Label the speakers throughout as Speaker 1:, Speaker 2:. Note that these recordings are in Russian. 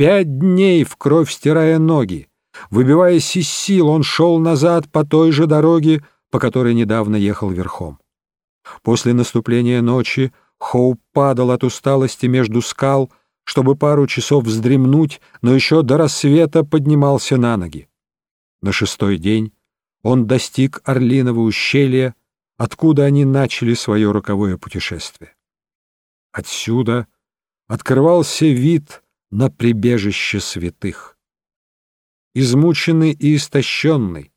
Speaker 1: Пять дней в кровь стирая ноги, выбиваясь из сил, он шел назад по той же дороге, по которой недавно ехал верхом. После наступления ночи Хоуп падал от усталости между скал, чтобы пару часов вздремнуть, но еще до рассвета поднимался на ноги. На шестой день он достиг Орлиного ущелья, откуда они начали свое роковое путешествие. Отсюда открывался вид на прибежище святых. Измученный и истощенный,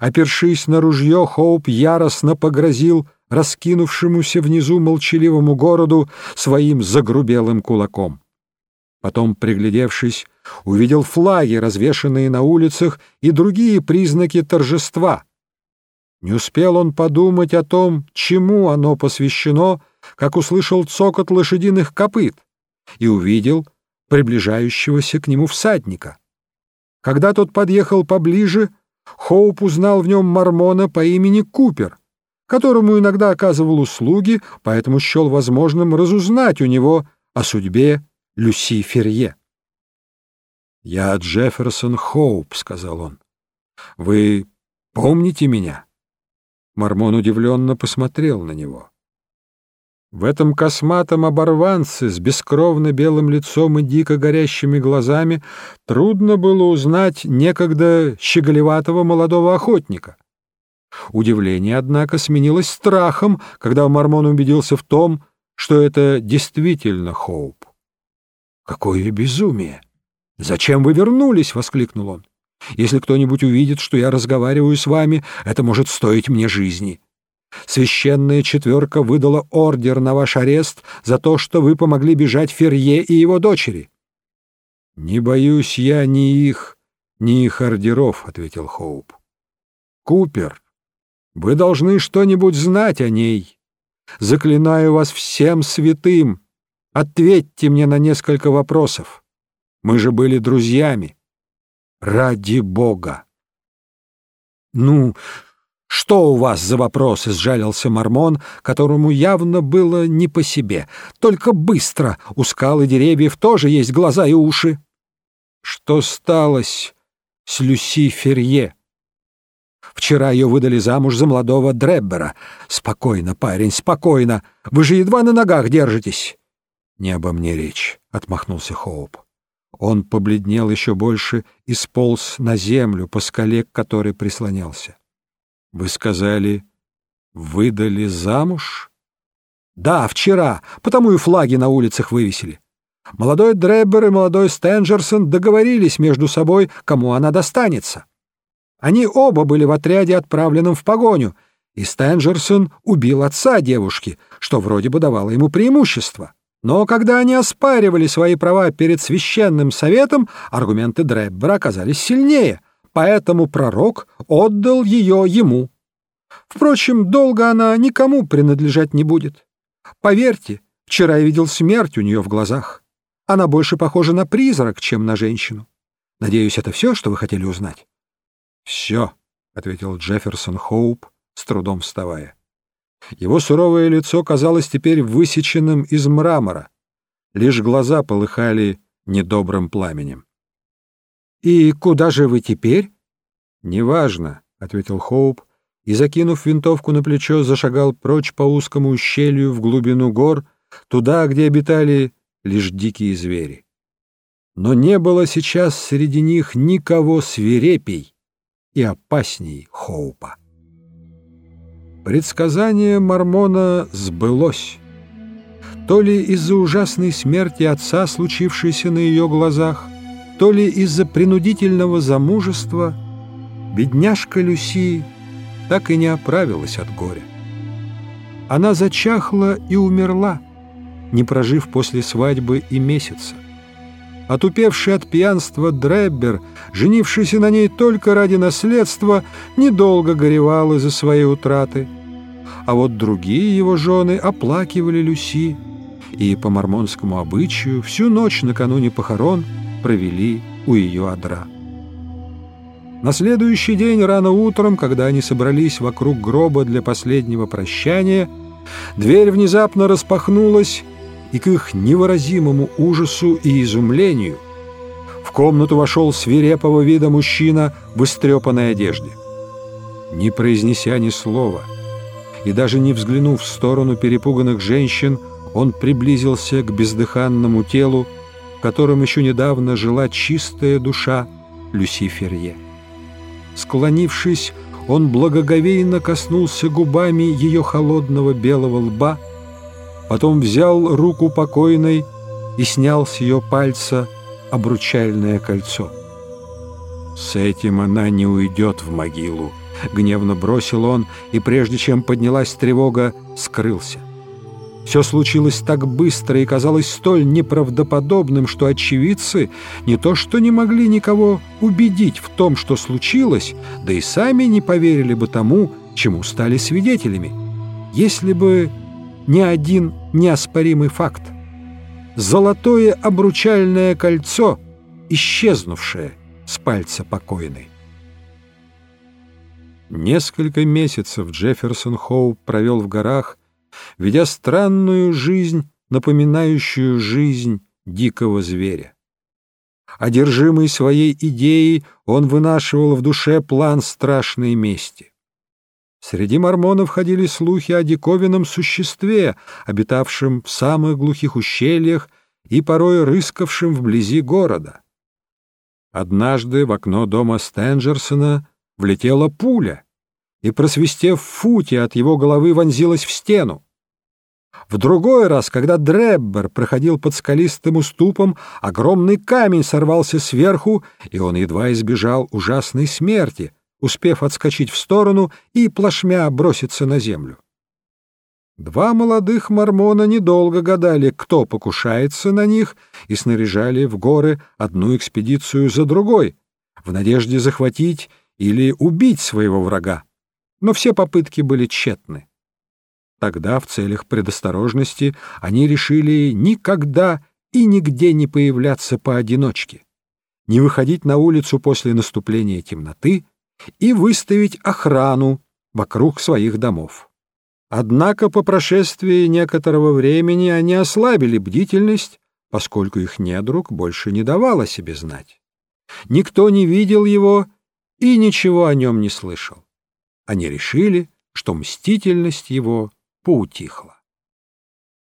Speaker 1: опершись на ружье, Хоуп яростно погрозил раскинувшемуся внизу молчаливому городу своим загрубелым кулаком. Потом, приглядевшись, увидел флаги, развешанные на улицах, и другие признаки торжества. Не успел он подумать о том, чему оно посвящено, как услышал цокот лошадиных копыт и увидел приближающегося к нему всадника. Когда тот подъехал поближе, Хоуп узнал в нем мормона по имени Купер, которому иногда оказывал услуги, поэтому счел возможным разузнать у него о судьбе Люси Ферье. «Я Джефферсон Хоуп», — сказал он. «Вы помните меня?» Мормон удивленно посмотрел на него. В этом косматом оборванце с бескровно белым лицом и дико горящими глазами трудно было узнать некогда щеголеватого молодого охотника. Удивление, однако, сменилось страхом, когда Мормон убедился в том, что это действительно Хоуп. «Какое безумие! Зачем вы вернулись?» — воскликнул он. «Если кто-нибудь увидит, что я разговариваю с вами, это может стоить мне жизни». Священная четверка выдала ордер на ваш арест за то, что вы помогли бежать Ферье и его дочери. — Не боюсь я ни их, ни их ордеров, — ответил Хоуп. — Купер, вы должны что-нибудь знать о ней. Заклинаю вас всем святым. Ответьте мне на несколько вопросов. Мы же были друзьями. Ради Бога! — Ну... «Что у вас за вопросы?» — сжалился Мормон, которому явно было не по себе. «Только быстро! У скал и деревьев тоже есть глаза и уши!» «Что сталось с Люси Ферье?» «Вчера ее выдали замуж за молодого Дреббера. Спокойно, парень, спокойно! Вы же едва на ногах держитесь!» «Не обо мне речь», — отмахнулся Хоуп. Он побледнел еще больше и сполз на землю, по скале к которой прислонялся. Вы сказали, выдали замуж? Да, вчера, потому и флаги на улицах вывесили. Молодой Дреббер и молодой Стенджерсон договорились между собой, кому она достанется. Они оба были в отряде, отправленном в погоню, и Стенджерсон убил отца девушки, что вроде бы давало ему преимущество. Но когда они оспаривали свои права перед священным советом, аргументы Дреббера оказались сильнее — поэтому пророк отдал ее ему. Впрочем, долго она никому принадлежать не будет. Поверьте, вчера я видел смерть у нее в глазах. Она больше похожа на призрак, чем на женщину. Надеюсь, это все, что вы хотели узнать? — Все, — ответил Джефферсон Хоуп, с трудом вставая. Его суровое лицо казалось теперь высеченным из мрамора. Лишь глаза полыхали недобрым пламенем. «И куда же вы теперь?» «Неважно», — ответил Хоуп, и, закинув винтовку на плечо, зашагал прочь по узкому ущелью в глубину гор, туда, где обитали лишь дикие звери. Но не было сейчас среди них никого свирепей и опасней Хоупа. Предсказание Мормона сбылось. То ли из-за ужасной смерти отца, случившейся на ее глазах, то ли из-за принудительного замужества бедняжка Люси так и не оправилась от горя. Она зачахла и умерла, не прожив после свадьбы и месяца. Отупевший от пьянства Дреббер, женившийся на ней только ради наследства, недолго горевал из-за своей утраты. А вот другие его жены оплакивали Люси, и по мормонскому обычаю всю ночь накануне похорон – провели у ее одра. На следующий день рано утром, когда они собрались вокруг гроба для последнего прощания, дверь внезапно распахнулась, и к их невыразимому ужасу и изумлению В комнату вошел свирепого вида мужчина в истрепанной одежде. Не произнеся ни слова и даже не взглянув в сторону перепуганных женщин, он приблизился к бездыханному телу, в котором еще недавно жила чистая душа Люси Ферье. Склонившись, он благоговейно коснулся губами ее холодного белого лба, потом взял руку покойной и снял с ее пальца обручальное кольцо. «С этим она не уйдет в могилу», — гневно бросил он, и прежде чем поднялась тревога, скрылся. Все случилось так быстро и казалось столь неправдоподобным, что очевидцы не то что не могли никого убедить в том, что случилось, да и сами не поверили бы тому, чему стали свидетелями, если бы не один неоспоримый факт. Золотое обручальное кольцо, исчезнувшее с пальца покойной. Несколько месяцев Джефферсон Хоуп провел в горах, ведя странную жизнь, напоминающую жизнь дикого зверя. Одержимый своей идеей, он вынашивал в душе план страшной мести. Среди мормонов ходили слухи о диковинном существе, обитавшем в самых глухих ущельях и порой рыскавшем вблизи города. Однажды в окно дома Стенджерсона влетела пуля и, просвистев в футе от его головы, вонзилась в стену. В другой раз, когда Дреббер проходил под скалистым уступом, огромный камень сорвался сверху, и он едва избежал ужасной смерти, успев отскочить в сторону и плашмя броситься на землю. Два молодых мормона недолго гадали, кто покушается на них, и снаряжали в горы одну экспедицию за другой, в надежде захватить или убить своего врага. Но все попытки были тщетны. Тогда в целях предосторожности они решили никогда и нигде не появляться поодиночке, не выходить на улицу после наступления темноты и выставить охрану вокруг своих домов. Однако по прошествии некоторого времени они ослабили бдительность, поскольку их недруг больше не давал о себе знать. Никто не видел его и ничего о нем не слышал. Они решили, что мстительность его поутихла.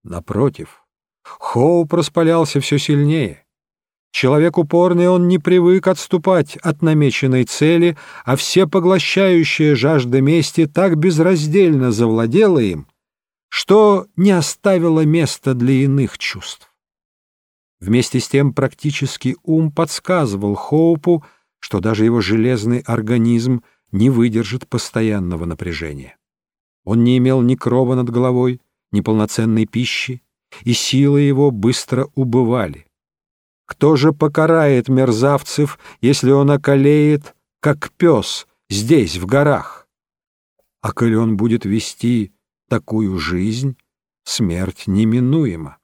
Speaker 1: Напротив, Хоуп распалялся все сильнее. Человек упорный, он не привык отступать от намеченной цели, а всепоглощающая жажда мести так безраздельно завладела им, что не оставила места для иных чувств. Вместе с тем практический ум подсказывал Хоупу, что даже его железный организм не выдержит постоянного напряжения. Он не имел ни крова над головой, ни полноценной пищи, и силы его быстро убывали. Кто же покарает мерзавцев, если он околеет, как пес, здесь, в горах? А коли он будет вести такую жизнь, смерть неминуема.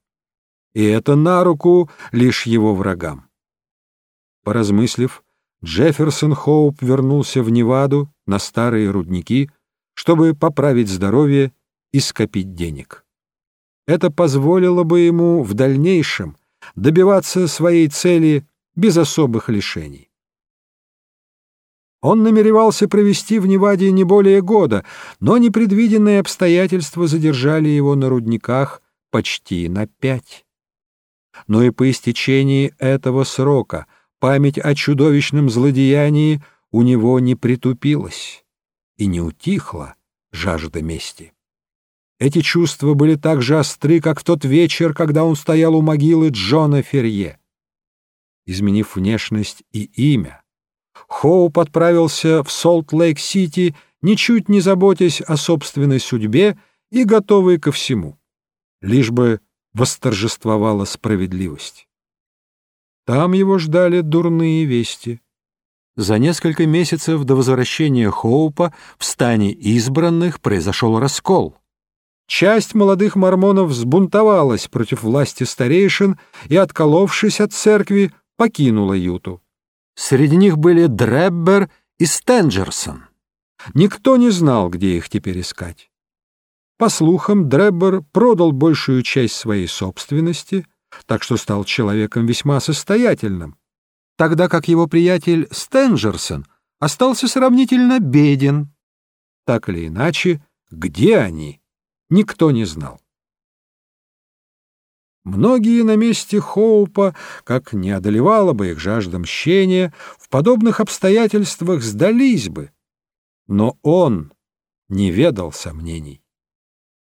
Speaker 1: И это на руку лишь его врагам. Поразмыслив, Джефферсон Хоуп вернулся в Неваду на старые рудники, чтобы поправить здоровье и скопить денег. Это позволило бы ему в дальнейшем добиваться своей цели без особых лишений. Он намеревался провести в Неваде не более года, но непредвиденные обстоятельства задержали его на рудниках почти на пять. Но и по истечении этого срока память о чудовищном злодеянии у него не притупилась и не утихла жажда мести. Эти чувства были так же остры, как в тот вечер, когда он стоял у могилы Джона Ферье. Изменив внешность и имя, Хоуп отправился в Солт-Лейк-Сити, ничуть не заботясь о собственной судьбе и готовый ко всему, лишь бы восторжествовала справедливость. Там его ждали дурные вести — за несколько месяцев до возвращения Хоупа в стане избранных произошел раскол. Часть молодых мормонов взбунтовалась против власти старейшин и, отколовшись от церкви, покинула Юту. Среди них были Дреббер и Стенджерсон. Никто не знал, где их теперь искать. По слухам, Дреббер продал большую часть своей собственности, так что стал человеком весьма состоятельным, тогда как его приятель Стенджерсон остался сравнительно беден. Так или иначе, где они, никто не знал. Многие на месте Хоупа, как не одолевала бы их жажда мщения, в подобных обстоятельствах сдались бы. Но он не ведал сомнений.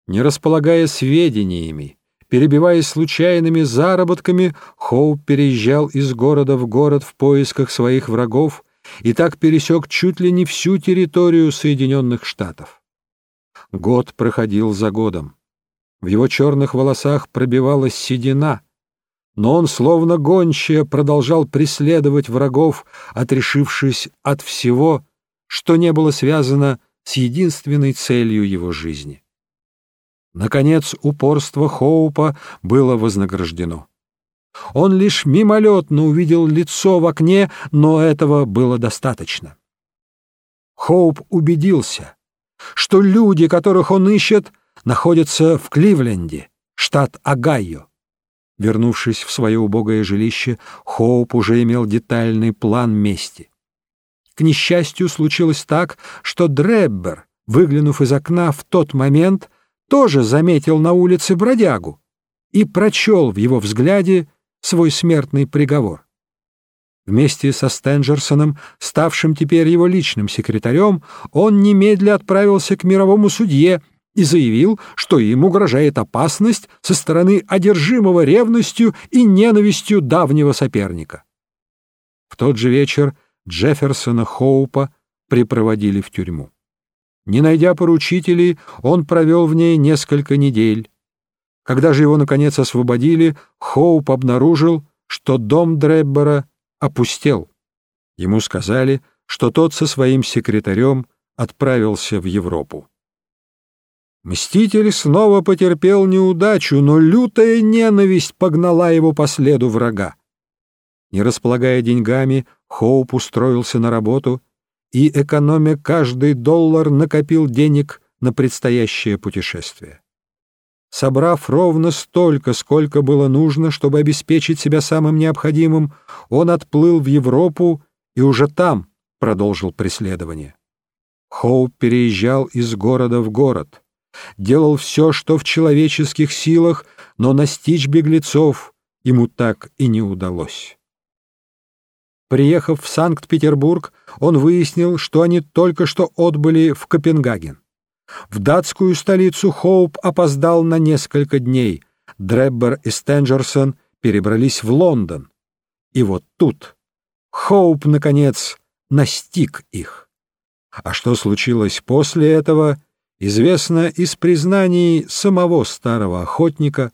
Speaker 1: Не располагая сведениями, перебиваясь случайными заработками, Хоуп переезжал из города в город в поисках своих врагов и так пересек чуть ли не всю территорию Соединенных Штатов. Год проходил за годом. В его черных волосах пробивалась седина, но он, словно гончая, продолжал преследовать врагов, отрешившись от всего, что не было связано с единственной целью его жизни. Наконец, упорство Хоупа было вознаграждено. Он лишь мимолетно увидел лицо в окне, но этого было достаточно. Хоуп убедился, что люди, которых он ищет, находится в Кливленде, штат Огайо. Вернувшись в свое убогое жилище, Хоуп уже имел детальный план мести. К несчастью, случилось так, что Дреббер, выглянув из окна в тот момент, тоже заметил на улице бродягу и прочел в его взгляде свой смертный приговор. Вместе со Стенджерсоном, ставшим теперь его личным секретарем, он немедля отправился к мировому судье и заявил, что им угрожает опасность со стороны одержимого ревностью и ненавистью давнего соперника. В тот же вечер Джефферсона Хоупа припроводили в тюрьму. Не найдя поручителей, он провел в ней несколько недель. Когда же его, наконец, освободили, Хоуп обнаружил, что дом Дреббера опустел. Ему сказали, что тот со своим секретарем отправился в Европу. Мститель снова потерпел неудачу, но лютая ненависть погнала его по следу врага. Не располагая деньгами, Хоуп устроился на работу и, экономя каждый доллар, накопил денег на предстоящее путешествие. Собрав ровно столько, сколько было нужно, чтобы обеспечить себя самым необходимым, он отплыл в Европу и уже там продолжил преследование. Хоуп переезжал из города в город — делал все, что в человеческих силах, но настичь беглецов ему так и не удалось. Приехав в Санкт-Петербург, он выяснил, что они только что отбыли в Копенгаген. В датскую столицу Хоуп опоздал на несколько дней. Дреббер и Стенджерсон перебрались в Лондон. И вот тут Хоуп, наконец, настиг их. А что случилось после этого, известно из признаний самого старого охотника,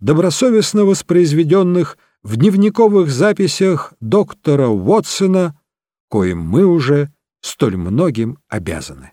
Speaker 1: добросовестно воспроизведенных в дневниковых записях доктора Уотсона, коим мы уже столь многим обязаны.